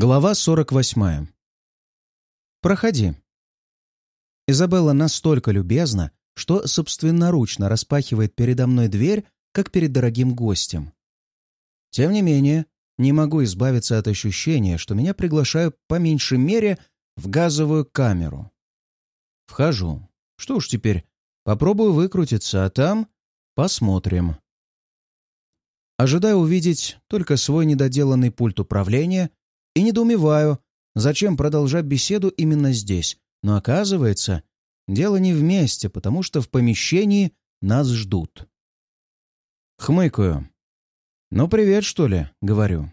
Глава 48. «Проходи». Изабелла настолько любезна, что собственноручно распахивает передо мной дверь, как перед дорогим гостем. Тем не менее, не могу избавиться от ощущения, что меня приглашают по меньшей мере в газовую камеру. Вхожу. Что уж теперь, попробую выкрутиться, а там посмотрим. Ожидаю увидеть только свой недоделанный пульт управления и недоумеваю, зачем продолжать беседу именно здесь. Но оказывается, дело не вместе, потому что в помещении нас ждут. Хмыкаю. «Ну, привет, что ли?» — говорю.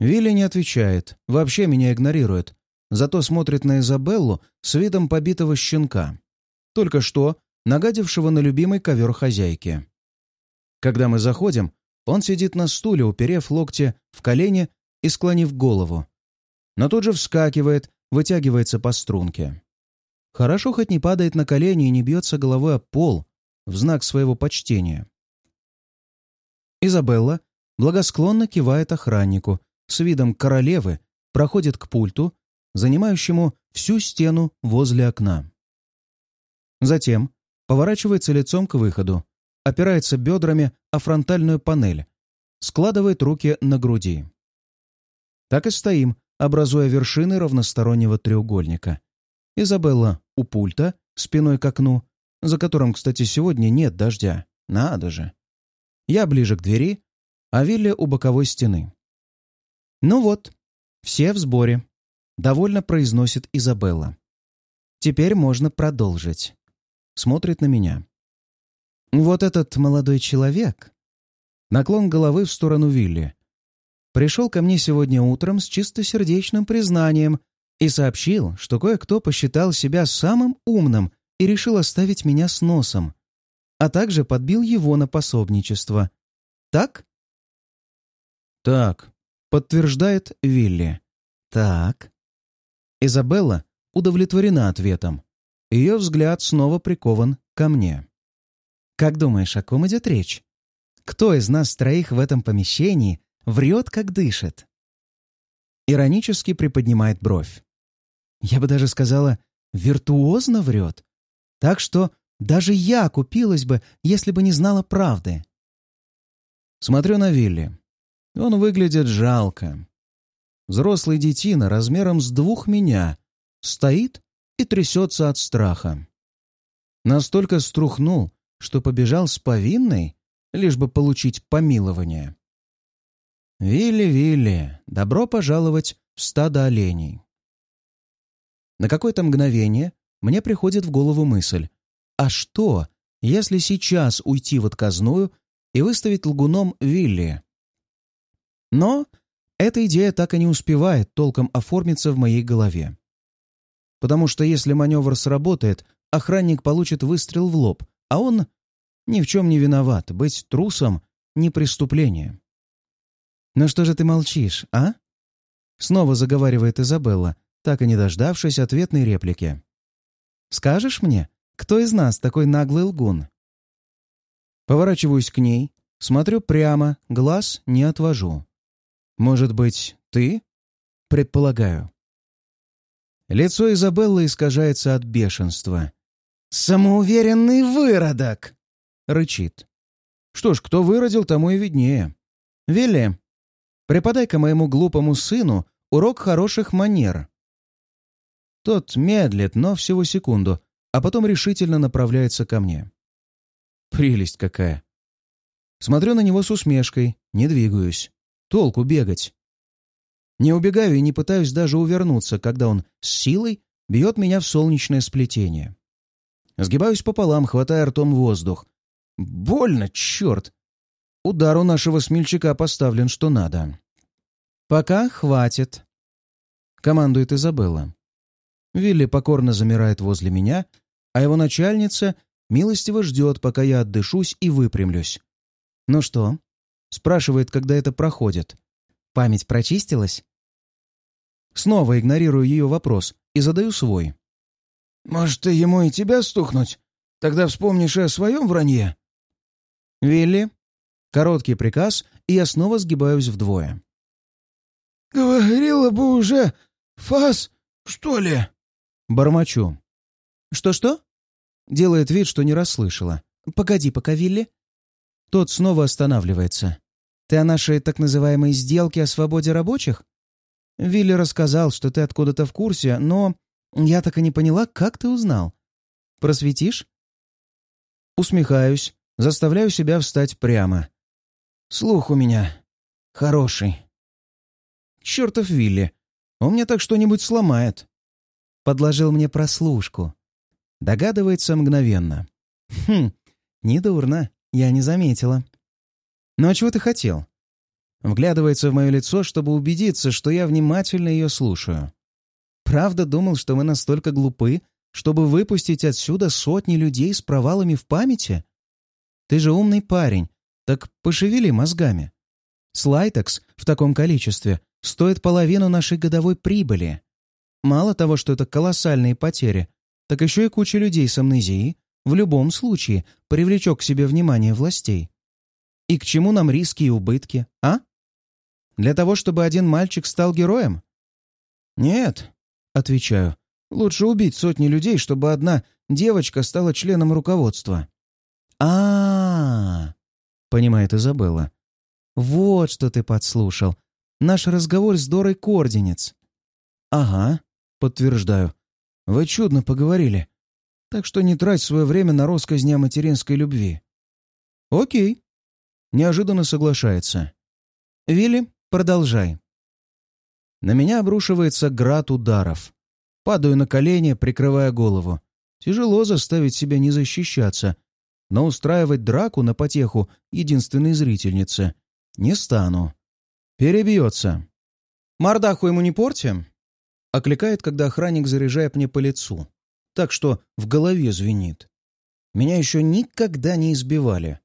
Вилли не отвечает, вообще меня игнорирует, зато смотрит на Изабеллу с видом побитого щенка, только что нагадившего на любимый ковер хозяйки. Когда мы заходим, он сидит на стуле, уперев локти в колени и склонив голову. Но тут же вскакивает, вытягивается по струнке. Хорошо хоть не падает на колени и не бьется головой о пол в знак своего почтения. Изабелла благосклонно кивает охраннику, с видом королевы проходит к пульту, занимающему всю стену возле окна. Затем поворачивается лицом к выходу, опирается бедрами о фронтальную панель, складывает руки на груди. Так и стоим, образуя вершины равностороннего треугольника. Изабелла у пульта, спиной к окну, за которым, кстати, сегодня нет дождя. Надо же. Я ближе к двери, а Вилли у боковой стены. «Ну вот, все в сборе», — довольно произносит Изабелла. «Теперь можно продолжить». Смотрит на меня. Вот этот молодой человек... Наклон головы в сторону Вилли. Пришел ко мне сегодня утром с чистосердечным признанием и сообщил, что кое-кто посчитал себя самым умным и решил оставить меня с носом, а также подбил его на пособничество. Так? Так, подтверждает Вилли. Так. Изабелла удовлетворена ответом. Ее взгляд снова прикован ко мне. Как думаешь, о ком идет речь? Кто из нас троих в этом помещении врет, как дышит?» Иронически приподнимает бровь. Я бы даже сказала, виртуозно врет. Так что даже я купилась бы, если бы не знала правды. Смотрю на Вилли. Он выглядит жалко. Взрослый детина размером с двух меня стоит и трясется от страха. Настолько струхнул, что побежал с повинной, лишь бы получить помилование. «Вилли, Вилли, добро пожаловать в стадо оленей». На какое-то мгновение мне приходит в голову мысль, а что, если сейчас уйти в отказную и выставить лгуном Вилли? Но эта идея так и не успевает толком оформиться в моей голове. Потому что если маневр сработает, охранник получит выстрел в лоб, а он ни в чем не виноват. Быть трусом — не преступление. «Ну что же ты молчишь, а?» Снова заговаривает Изабелла, так и не дождавшись ответной реплики. «Скажешь мне, кто из нас такой наглый лгун?» Поворачиваюсь к ней, смотрю прямо, глаз не отвожу. «Может быть, ты?» «Предполагаю». Лицо Изабеллы искажается от бешенства. «Самоуверенный выродок!» — рычит. «Что ж, кто выродил, тому и виднее. Вилли, преподай-ка моему глупому сыну урок хороших манер». Тот медлит, но всего секунду, а потом решительно направляется ко мне. Прелесть какая! Смотрю на него с усмешкой, не двигаюсь. Толку бегать. Не убегаю и не пытаюсь даже увернуться, когда он с силой бьет меня в солнечное сплетение. Сгибаюсь пополам, хватая ртом воздух, Больно, черт! Удар у нашего смельчака поставлен что надо. «Пока хватит», — командует Изабелла. Вилли покорно замирает возле меня, а его начальница милостиво ждет, пока я отдышусь и выпрямлюсь. «Ну что?» — спрашивает, когда это проходит. «Память прочистилась?» Снова игнорирую ее вопрос и задаю свой. «Может, ему и тебя стукнуть? Тогда вспомнишь и о своем вранье?» «Вилли?» Короткий приказ, и я снова сгибаюсь вдвое. говорила бы уже фас, что ли?» Бормочу. «Что-что?» Делает вид, что не расслышала. «Погоди пока, Вилли». Тот снова останавливается. «Ты о нашей так называемой сделке о свободе рабочих?» Вилли рассказал, что ты откуда-то в курсе, но я так и не поняла, как ты узнал. Просветишь? Усмехаюсь, заставляю себя встать прямо. Слух у меня хороший. Чертов Вилли, он мне так что-нибудь сломает. Подложил мне прослушку. Догадывается мгновенно. Хм, недурно, я не заметила. Ну а чего ты хотел? Вглядывается в мое лицо, чтобы убедиться, что я внимательно ее слушаю. Правда думал, что мы настолько глупы, чтобы выпустить отсюда сотни людей с провалами в памяти? Ты же умный парень, так пошевели мозгами. Слайтекс в таком количестве стоит половину нашей годовой прибыли. Мало того, что это колоссальные потери, так еще и куча людей с амнезией в любом случае привлечет к себе внимание властей. И к чему нам риски и убытки, а? Для того, чтобы один мальчик стал героем? Нет, отвечаю. Лучше убить сотни людей, чтобы одна девочка стала членом руководства. А, -а, -а, понимает Изабелла. Вот что ты подслушал. Наш разговор с Дорой Кординец. Ага, подтверждаю. Вы чудно поговорили. Так что не трать свое время на росказни о материнской любви. Окей. Неожиданно соглашается. Вилли, продолжай. На меня обрушивается град ударов. Падаю на колени, прикрывая голову. Тяжело заставить себя не защищаться, но устраивать драку на потеху единственной зрительницы не стану. Перебьется. «Мордаху ему не порти?» Окликает, когда охранник заряжает мне по лицу, так что в голове звенит. Меня еще никогда не избивали.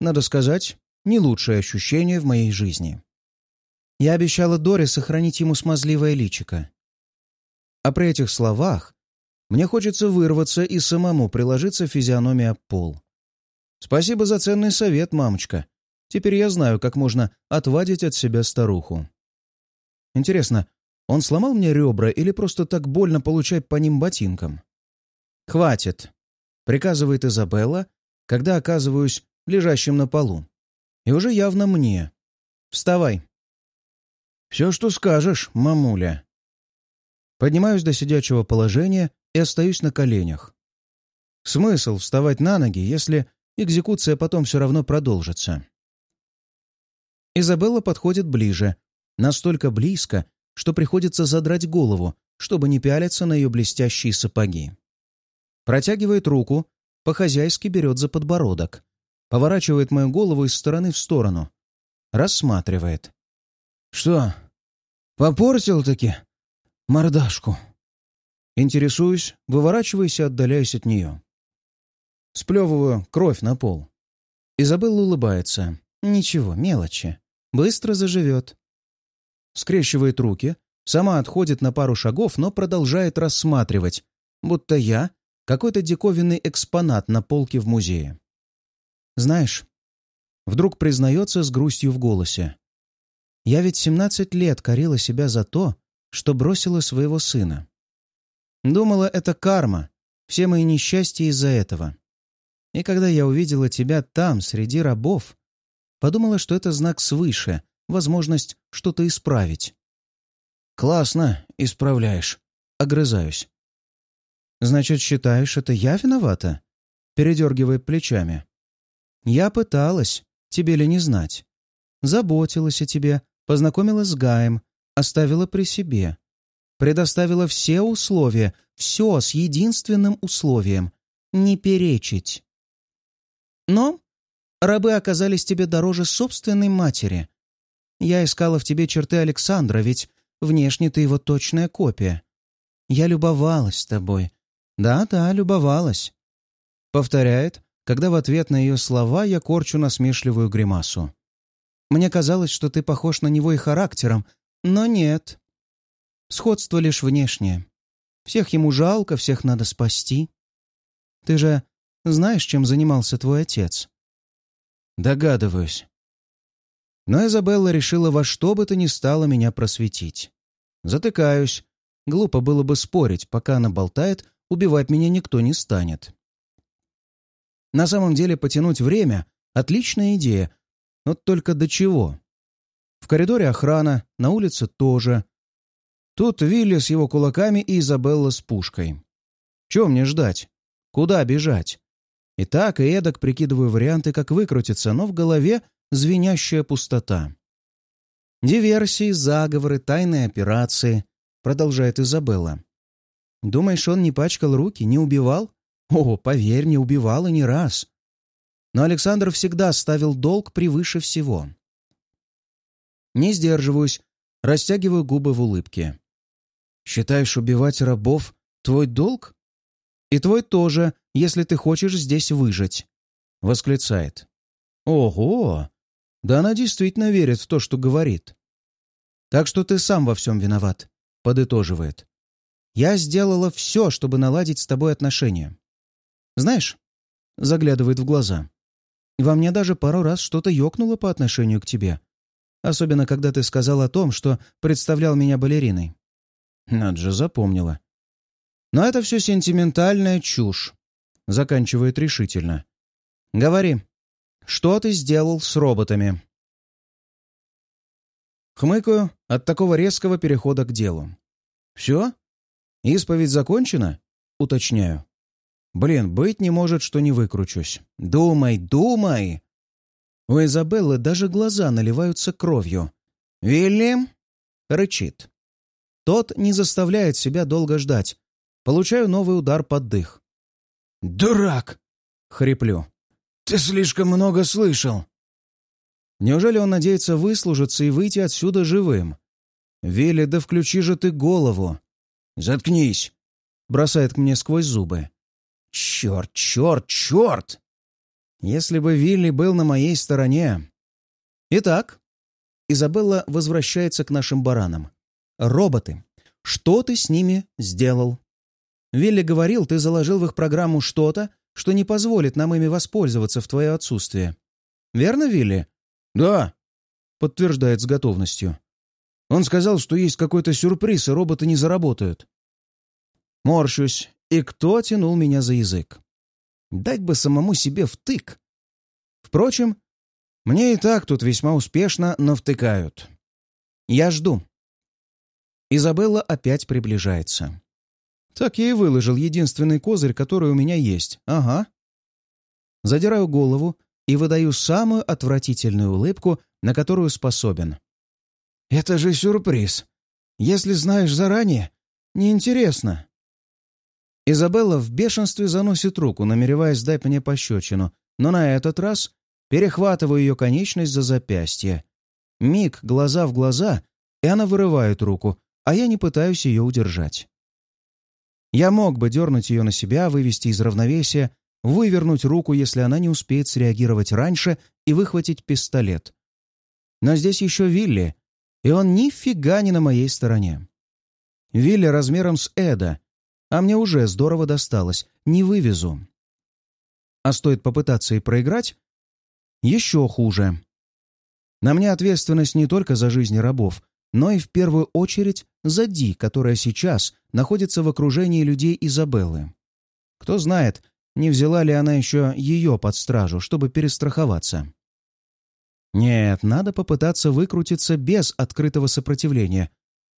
Надо сказать, не лучшее ощущение в моей жизни. Я обещала Доре сохранить ему смазливое личико. А при этих словах мне хочется вырваться и самому приложиться физиономия пол. Спасибо за ценный совет, мамочка. Теперь я знаю, как можно отвадить от себя старуху. Интересно, он сломал мне ребра или просто так больно получать по ним ботинком? «Хватит», — приказывает Изабелла, когда оказываюсь лежащим на полу. И уже явно мне. «Вставай». «Все, что скажешь, мамуля». Поднимаюсь до сидячего положения и остаюсь на коленях. Смысл вставать на ноги, если экзекуция потом все равно продолжится. Изабелла подходит ближе, настолько близко, что приходится задрать голову, чтобы не пялиться на ее блестящие сапоги. Протягивает руку, по-хозяйски берет за подбородок, поворачивает мою голову из стороны в сторону, рассматривает. «Что, попортил-таки мордашку?» Интересуюсь, выворачиваясь и отдаляюсь от нее. Сплевываю кровь на пол. Изабелла улыбается. «Ничего, мелочи. Быстро заживет». Скрещивает руки, сама отходит на пару шагов, но продолжает рассматривать, будто я — какой-то диковинный экспонат на полке в музее. «Знаешь, вдруг признается с грустью в голосе. Я ведь семнадцать лет корила себя за то, что бросила своего сына. Думала, это карма, все мои несчастья из-за этого. И когда я увидела тебя там, среди рабов, подумала, что это знак свыше, возможность что-то исправить. «Классно, исправляешь», — огрызаюсь. «Значит, считаешь, это я виновата?» — передергивает плечами. «Я пыталась, тебе ли не знать. Заботилась о тебе, познакомила с Гаем, оставила при себе. Предоставила все условия, все с единственным условием — не перечить. Но рабы оказались тебе дороже собственной матери. Я искала в тебе черты Александра, ведь внешне ты его точная копия. Я любовалась тобой. Да-да, любовалась. Повторяет, когда в ответ на ее слова я корчу насмешливую гримасу. Мне казалось, что ты похож на него и характером, но нет. Сходство лишь внешнее. Всех ему жалко, всех надо спасти. Ты же знаешь, чем занимался твой отец? Догадываюсь. Но Изабелла решила во что бы то ни стало меня просветить. Затыкаюсь. Глупо было бы спорить, пока она болтает, убивать меня никто не станет. На самом деле потянуть время — отличная идея. Но только до чего? В коридоре охрана, на улице тоже. Тут Вилли с его кулаками и Изабелла с пушкой. Чего мне ждать? Куда бежать? И так, и эдак прикидываю варианты, как выкрутиться, но в голове звенящая пустота. «Диверсии, заговоры, тайные операции», — продолжает Изабелла. «Думаешь, он не пачкал руки, не убивал? О, поверь, не убивал и не раз. Но Александр всегда ставил долг превыше всего. Не сдерживаюсь, растягиваю губы в улыбке. «Считаешь убивать рабов твой долг?» «И твой тоже, если ты хочешь здесь выжить», — восклицает. «Ого! Да она действительно верит в то, что говорит. Так что ты сам во всем виноват», — подытоживает. «Я сделала все, чтобы наладить с тобой отношения. Знаешь, — заглядывает в глаза, — во мне даже пару раз что-то ёкнуло по отношению к тебе. Особенно, когда ты сказал о том, что представлял меня балериной. Над же запомнила. Но это все сентиментальная чушь. Заканчивает решительно. Говори, что ты сделал с роботами? Хмыкаю от такого резкого перехода к делу. «Все? Исповедь закончена?» — уточняю. «Блин, быть не может, что не выкручусь. Думай, думай!» У Изабеллы даже глаза наливаются кровью. «Вильям?» — рычит. Тот не заставляет себя долго ждать. Получаю новый удар под дых. «Дурак!» — хриплю. «Ты слишком много слышал!» Неужели он надеется выслужиться и выйти отсюда живым? «Вилли, да включи же ты голову!» «Заткнись!» — бросает мне сквозь зубы. «Черт, черт, черт!» Если бы Вилли был на моей стороне... Итак, Изабелла возвращается к нашим баранам. Роботы. Что ты с ними сделал? Вилли говорил, ты заложил в их программу что-то, что не позволит нам ими воспользоваться в твое отсутствие. Верно, Вилли? Да, подтверждает с готовностью. Он сказал, что есть какой-то сюрприз, и роботы не заработают. Морщусь. И кто тянул меня за язык? Дать бы самому себе втык. Впрочем, мне и так тут весьма успешно навтыкают. Я жду. Изабелла опять приближается. Так я и выложил единственный козырь, который у меня есть. Ага. Задираю голову и выдаю самую отвратительную улыбку, на которую способен. «Это же сюрприз. Если знаешь заранее, неинтересно». Изабелла в бешенстве заносит руку, намереваясь дать мне пощечину, но на этот раз перехватываю ее конечность за запястье. Миг, глаза в глаза, и она вырывает руку, а я не пытаюсь ее удержать. Я мог бы дернуть ее на себя, вывести из равновесия, вывернуть руку, если она не успеет среагировать раньше, и выхватить пистолет. Но здесь еще Вилли, и он нифига не на моей стороне. Вилли размером с Эда, а мне уже здорово досталось, не вывезу. А стоит попытаться и проиграть? Еще хуже. На мне ответственность не только за жизни рабов, но и в первую очередь за Ди, которая сейчас находится в окружении людей Изабеллы. Кто знает, не взяла ли она еще ее под стражу, чтобы перестраховаться. Нет, надо попытаться выкрутиться без открытого сопротивления.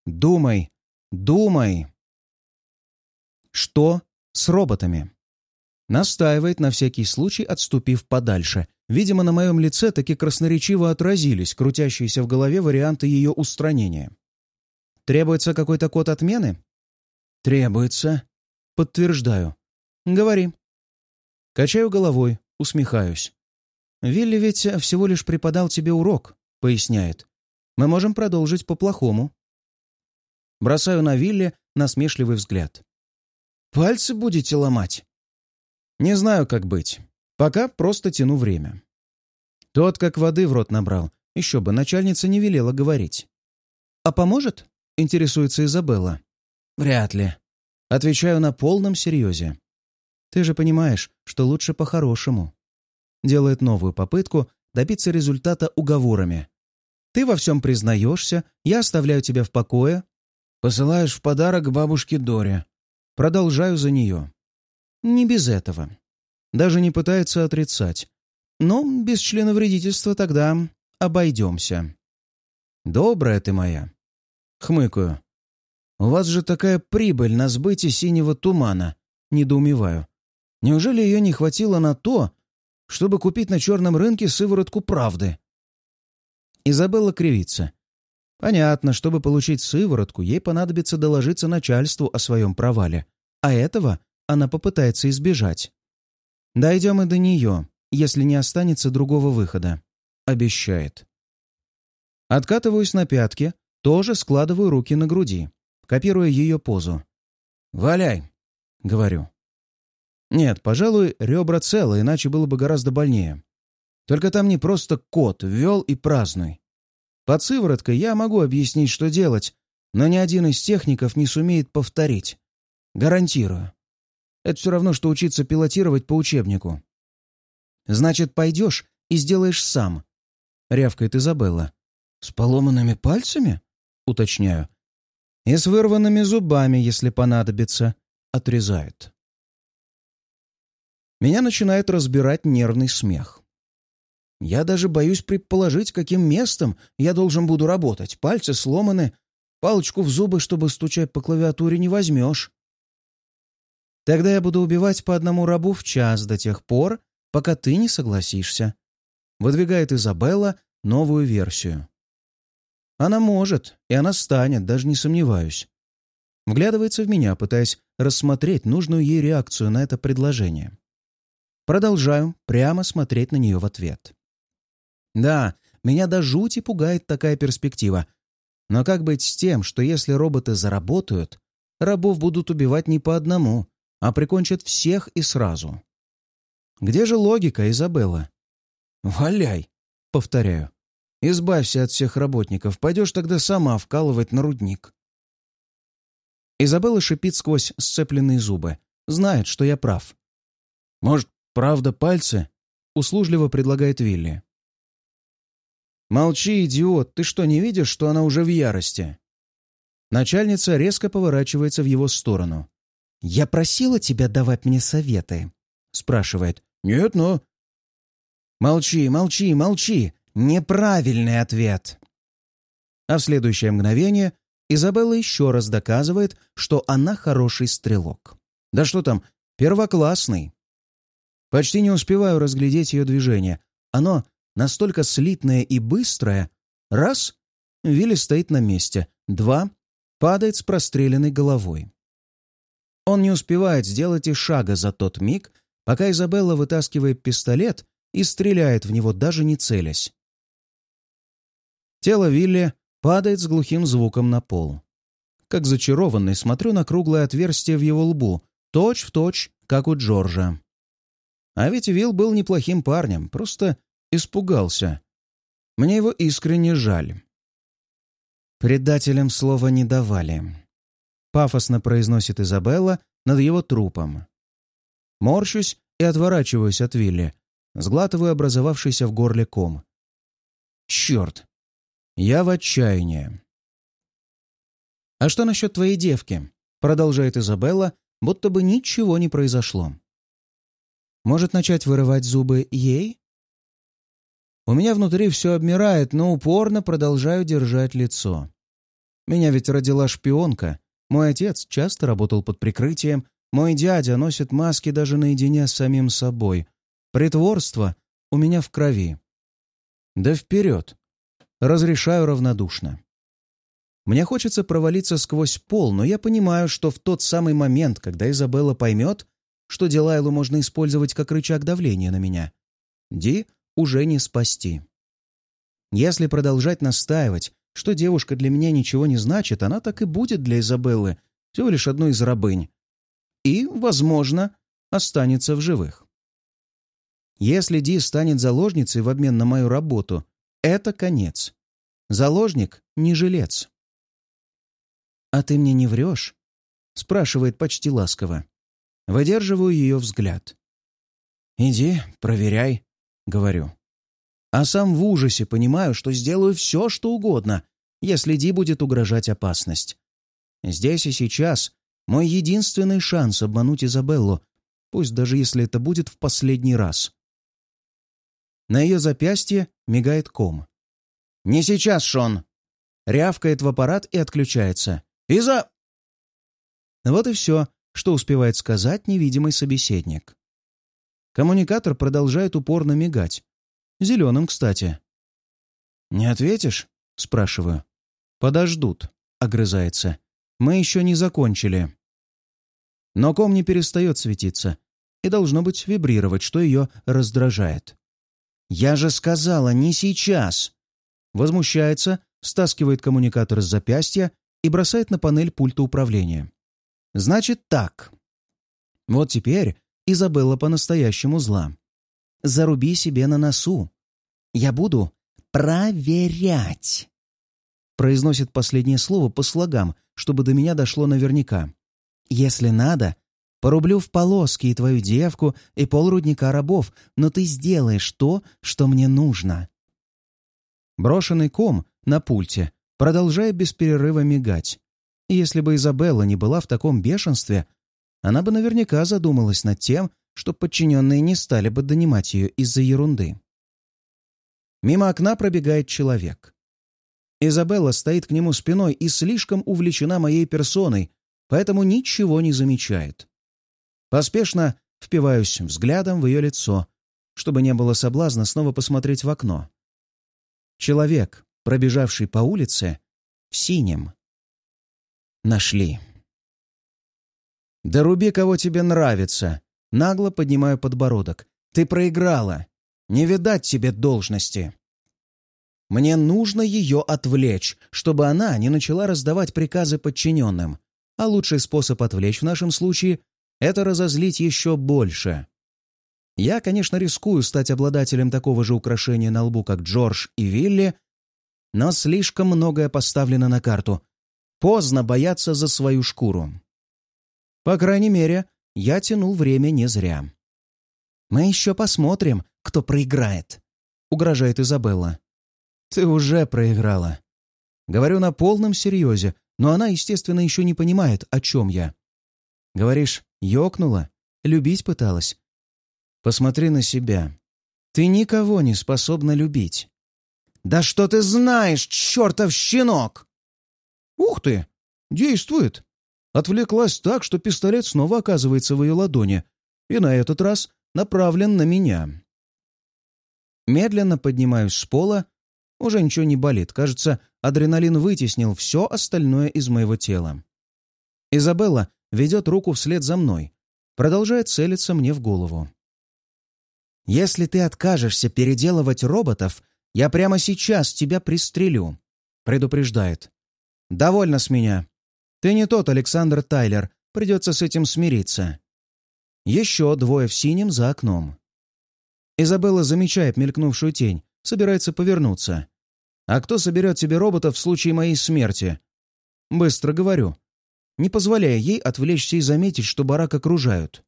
Думай, думай. Что с роботами? Настаивает на всякий случай, отступив подальше. Видимо, на моем лице таки красноречиво отразились крутящиеся в голове варианты ее устранения. Требуется какой-то код отмены? Требуется. Подтверждаю. Говори. Качаю головой, усмехаюсь. Вилли ведь всего лишь преподал тебе урок, поясняет. Мы можем продолжить по-плохому. Бросаю на Вилли насмешливый взгляд. Пальцы будете ломать?» «Не знаю, как быть. Пока просто тяну время». Тот как воды в рот набрал. Еще бы, начальница не велела говорить. «А поможет?» — интересуется Изабелла. «Вряд ли». Отвечаю на полном серьезе. «Ты же понимаешь, что лучше по-хорошему». Делает новую попытку добиться результата уговорами. Ты во всем признаешься, я оставляю тебя в покое. Посылаешь в подарок бабушке Доре. Продолжаю за нее. Не без этого. Даже не пытается отрицать. Но без членовредительства тогда обойдемся. Добрая ты моя. Хмыкаю. У вас же такая прибыль на сбыте синего тумана. Недоумеваю. Неужели ее не хватило на то, чтобы купить на черном рынке сыворотку правды? Изабелла кривится. Понятно, чтобы получить сыворотку, ей понадобится доложиться начальству о своем провале. А этого она попытается избежать. Дойдем и до нее, если не останется другого выхода. Обещает. Откатываюсь на пятки, тоже складываю руки на груди, копируя ее позу. «Валяй!» — говорю. Нет, пожалуй, ребра целы, иначе было бы гораздо больнее. Только там не просто кот, вел и празднуй. Под сывороткой я могу объяснить, что делать, но ни один из техников не сумеет повторить. Гарантирую. Это все равно, что учиться пилотировать по учебнику. «Значит, пойдешь и сделаешь сам», — рявкает Изабелла. «С поломанными пальцами?» — уточняю. «И с вырванными зубами, если понадобится», — отрезает. Меня начинает разбирать нервный смех. Я даже боюсь предположить, каким местом я должен буду работать. Пальцы сломаны, палочку в зубы, чтобы стучать по клавиатуре, не возьмешь. Тогда я буду убивать по одному рабу в час до тех пор, пока ты не согласишься. Выдвигает Изабелла новую версию. Она может, и она станет, даже не сомневаюсь. Вглядывается в меня, пытаясь рассмотреть нужную ей реакцию на это предложение. Продолжаю прямо смотреть на нее в ответ. Да, меня до жути пугает такая перспектива. Но как быть с тем, что если роботы заработают, рабов будут убивать не по одному, а прикончат всех и сразу? Где же логика, Изабелла? «Валяй!» — повторяю. «Избавься от всех работников, пойдешь тогда сама вкалывать на рудник». Изабелла шипит сквозь сцепленные зубы. Знает, что я прав. «Может, правда пальцы?» — услужливо предлагает Вилли. «Молчи, идиот! Ты что, не видишь, что она уже в ярости?» Начальница резко поворачивается в его сторону. «Я просила тебя давать мне советы?» — спрашивает. «Нет, но...» «Молчи, молчи, молчи! Неправильный ответ!» А в следующее мгновение Изабелла еще раз доказывает, что она хороший стрелок. Да что там, первоклассный. Почти не успеваю разглядеть ее движение. Оно настолько слитное и быстрое. Раз — Вилли стоит на месте. Два — падает с простреленной головой. Он не успевает сделать и шага за тот миг, пока Изабелла вытаскивает пистолет и стреляет в него, даже не целясь. Тело Вилли падает с глухим звуком на пол. Как зачарованный смотрю на круглое отверстие в его лбу, точь в точь, как у Джорджа. А ведь Вилл был неплохим парнем, просто испугался. Мне его искренне жаль. Предателям слова не давали. Пафосно произносит Изабелла над его трупом. Морщусь и отворачиваюсь от Вилли, сглатываю образовавшийся в горле ком. Черт! Я в отчаянии. «А что насчет твоей девки?» — продолжает Изабелла, будто бы ничего не произошло. «Может начать вырывать зубы ей?» У меня внутри все обмирает, но упорно продолжаю держать лицо. Меня ведь родила шпионка. Мой отец часто работал под прикрытием. Мой дядя носит маски даже наедине с самим собой. Притворство у меня в крови. Да вперед. Разрешаю равнодушно. Мне хочется провалиться сквозь пол, но я понимаю, что в тот самый момент, когда Изабелла поймет, что Дилайлу можно использовать как рычаг давления на меня, Ди уже не спасти. Если продолжать настаивать, что девушка для меня ничего не значит, она так и будет для Изабеллы, всего лишь одной из рабынь. И, возможно, останется в живых. Если Ди станет заложницей в обмен на мою работу, это конец. Заложник — не жилец. «А ты мне не врешь?» — спрашивает почти ласково. Выдерживаю ее взгляд. «Иди, проверяй», — говорю. а сам в ужасе понимаю, что сделаю все, что угодно, если Ди будет угрожать опасность. Здесь и сейчас мой единственный шанс обмануть Изабеллу, пусть даже если это будет в последний раз. На ее запястье мигает ком. «Не сейчас, Шон!» Рявкает в аппарат и отключается. «Иза...» Вот и все, что успевает сказать невидимый собеседник. Коммуникатор продолжает упорно мигать. Зеленым, кстати. «Не ответишь?» — спрашиваю. «Подождут», — огрызается. «Мы еще не закончили». Но ком не перестает светиться и должно быть вибрировать, что ее раздражает. «Я же сказала, не сейчас!» Возмущается, стаскивает коммуникатор с запястья и бросает на панель пульта управления. «Значит так. Вот теперь Изабелла по-настоящему зла. Заруби себе на носу. Я буду проверять!» Произносит последнее слово по слогам, чтобы до меня дошло наверняка. «Если надо, Порублю в полоски и твою девку, и полрудника рабов, но ты сделаешь то, что мне нужно». Брошенный ком на пульте продолжает без перерыва мигать. И если бы Изабелла не была в таком бешенстве, она бы наверняка задумалась над тем, что подчиненные не стали бы донимать ее из-за ерунды. Мимо окна пробегает человек. Изабелла стоит к нему спиной и слишком увлечена моей персоной, поэтому ничего не замечает. Поспешно впиваюсь взглядом в ее лицо, чтобы не было соблазна снова посмотреть в окно. Человек, пробежавший по улице, в синем. Нашли. «Да руби, кого тебе нравится!» Нагло поднимаю подбородок. «Ты проиграла! Не видать тебе должности!» Мне нужно ее отвлечь, чтобы она не начала раздавать приказы подчиненным. А лучший способ отвлечь в нашем случае это разозлить еще больше. Я, конечно, рискую стать обладателем такого же украшения на лбу, как Джордж и Вилли, но слишком многое поставлено на карту. Поздно бояться за свою шкуру. По крайней мере, я тянул время не зря. «Мы еще посмотрим, кто проиграет», — угрожает Изабелла. «Ты уже проиграла». Говорю на полном серьезе, но она, естественно, еще не понимает, о чем я. Говоришь, ёкнула? Любить пыталась? Посмотри на себя. Ты никого не способна любить. «Да что ты знаешь, чертов щенок!» «Ух ты! Действует!» Отвлеклась так, что пистолет снова оказывается в ее ладони, и на этот раз направлен на меня. Медленно поднимаюсь с пола. Уже ничего не болит. Кажется, адреналин вытеснил все остальное из моего тела. Изабелла ведет руку вслед за мной, продолжает целиться мне в голову. «Если ты откажешься переделывать роботов, я прямо сейчас тебя пристрелю», — предупреждает. «Довольно с меня. Ты не тот Александр Тайлер, придется с этим смириться». Еще двое в синем за окном. Изабелла замечает мелькнувшую тень, собирается повернуться. «А кто соберет тебе роботов в случае моей смерти?» Быстро говорю, не позволяя ей отвлечься и заметить, что барак окружают.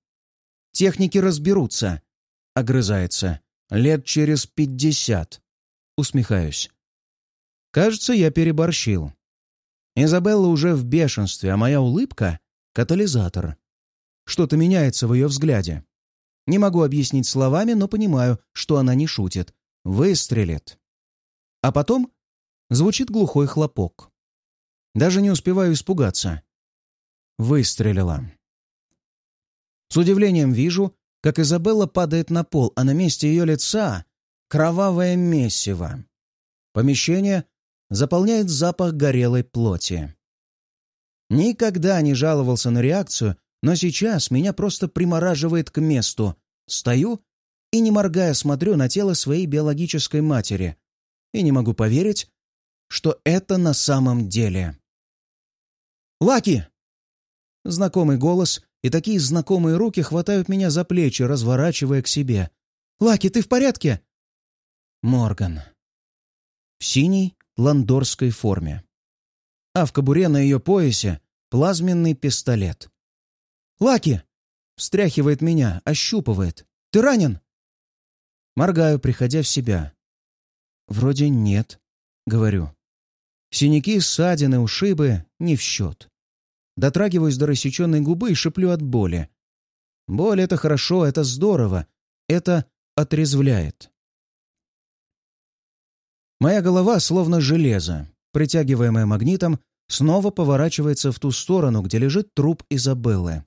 «Техники разберутся», — огрызается. «Лет через пятьдесят». Усмехаюсь. Кажется, я переборщил. Изабелла уже в бешенстве, а моя улыбка — катализатор. Что-то меняется в ее взгляде. Не могу объяснить словами, но понимаю, что она не шутит. Выстрелит. А потом звучит глухой хлопок. Даже не успеваю испугаться выстрелила. С удивлением вижу, как Изабелла падает на пол, а на месте ее лица — кровавое месиво. Помещение заполняет запах горелой плоти. Никогда не жаловался на реакцию, но сейчас меня просто примораживает к месту. Стою и, не моргая, смотрю на тело своей биологической матери и не могу поверить, что это на самом деле. «Лаки!» Знакомый голос и такие знакомые руки хватают меня за плечи, разворачивая к себе. «Лаки, ты в порядке?» Морган. В синей ландорской форме. А в кобуре на ее поясе плазменный пистолет. «Лаки!» Встряхивает меня, ощупывает. «Ты ранен?» Моргаю, приходя в себя. «Вроде нет», — говорю. Синяки, ссадины, ушибы — не в счет. Дотрагиваюсь до рассеченной губы и шиплю от боли. Боль — это хорошо, это здорово, это отрезвляет. Моя голова словно железо, притягиваемое магнитом, снова поворачивается в ту сторону, где лежит труп Изабеллы.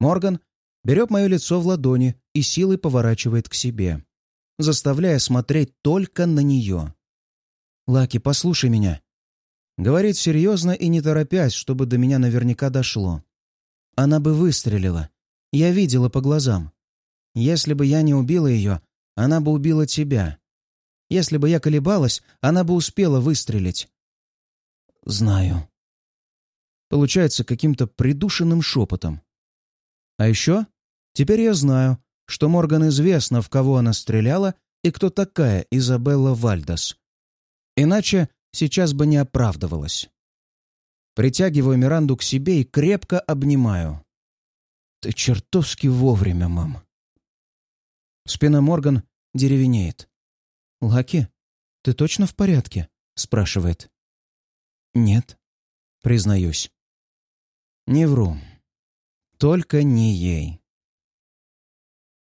Морган берет мое лицо в ладони и силой поворачивает к себе, заставляя смотреть только на нее. «Лаки, послушай меня». Говорит серьезно и не торопясь, чтобы до меня наверняка дошло. Она бы выстрелила. Я видела по глазам. Если бы я не убила ее, она бы убила тебя. Если бы я колебалась, она бы успела выстрелить. Знаю. Получается каким-то придушенным шепотом. А еще теперь я знаю, что Морган известно, в кого она стреляла и кто такая Изабелла Вальдас. Иначе сейчас бы не оправдывалась. Притягиваю Миранду к себе и крепко обнимаю. «Ты чертовски вовремя, мам». Спина Морган деревенеет. «Лаки, ты точно в порядке?» — спрашивает. «Нет», — признаюсь. «Не вру. Только не ей».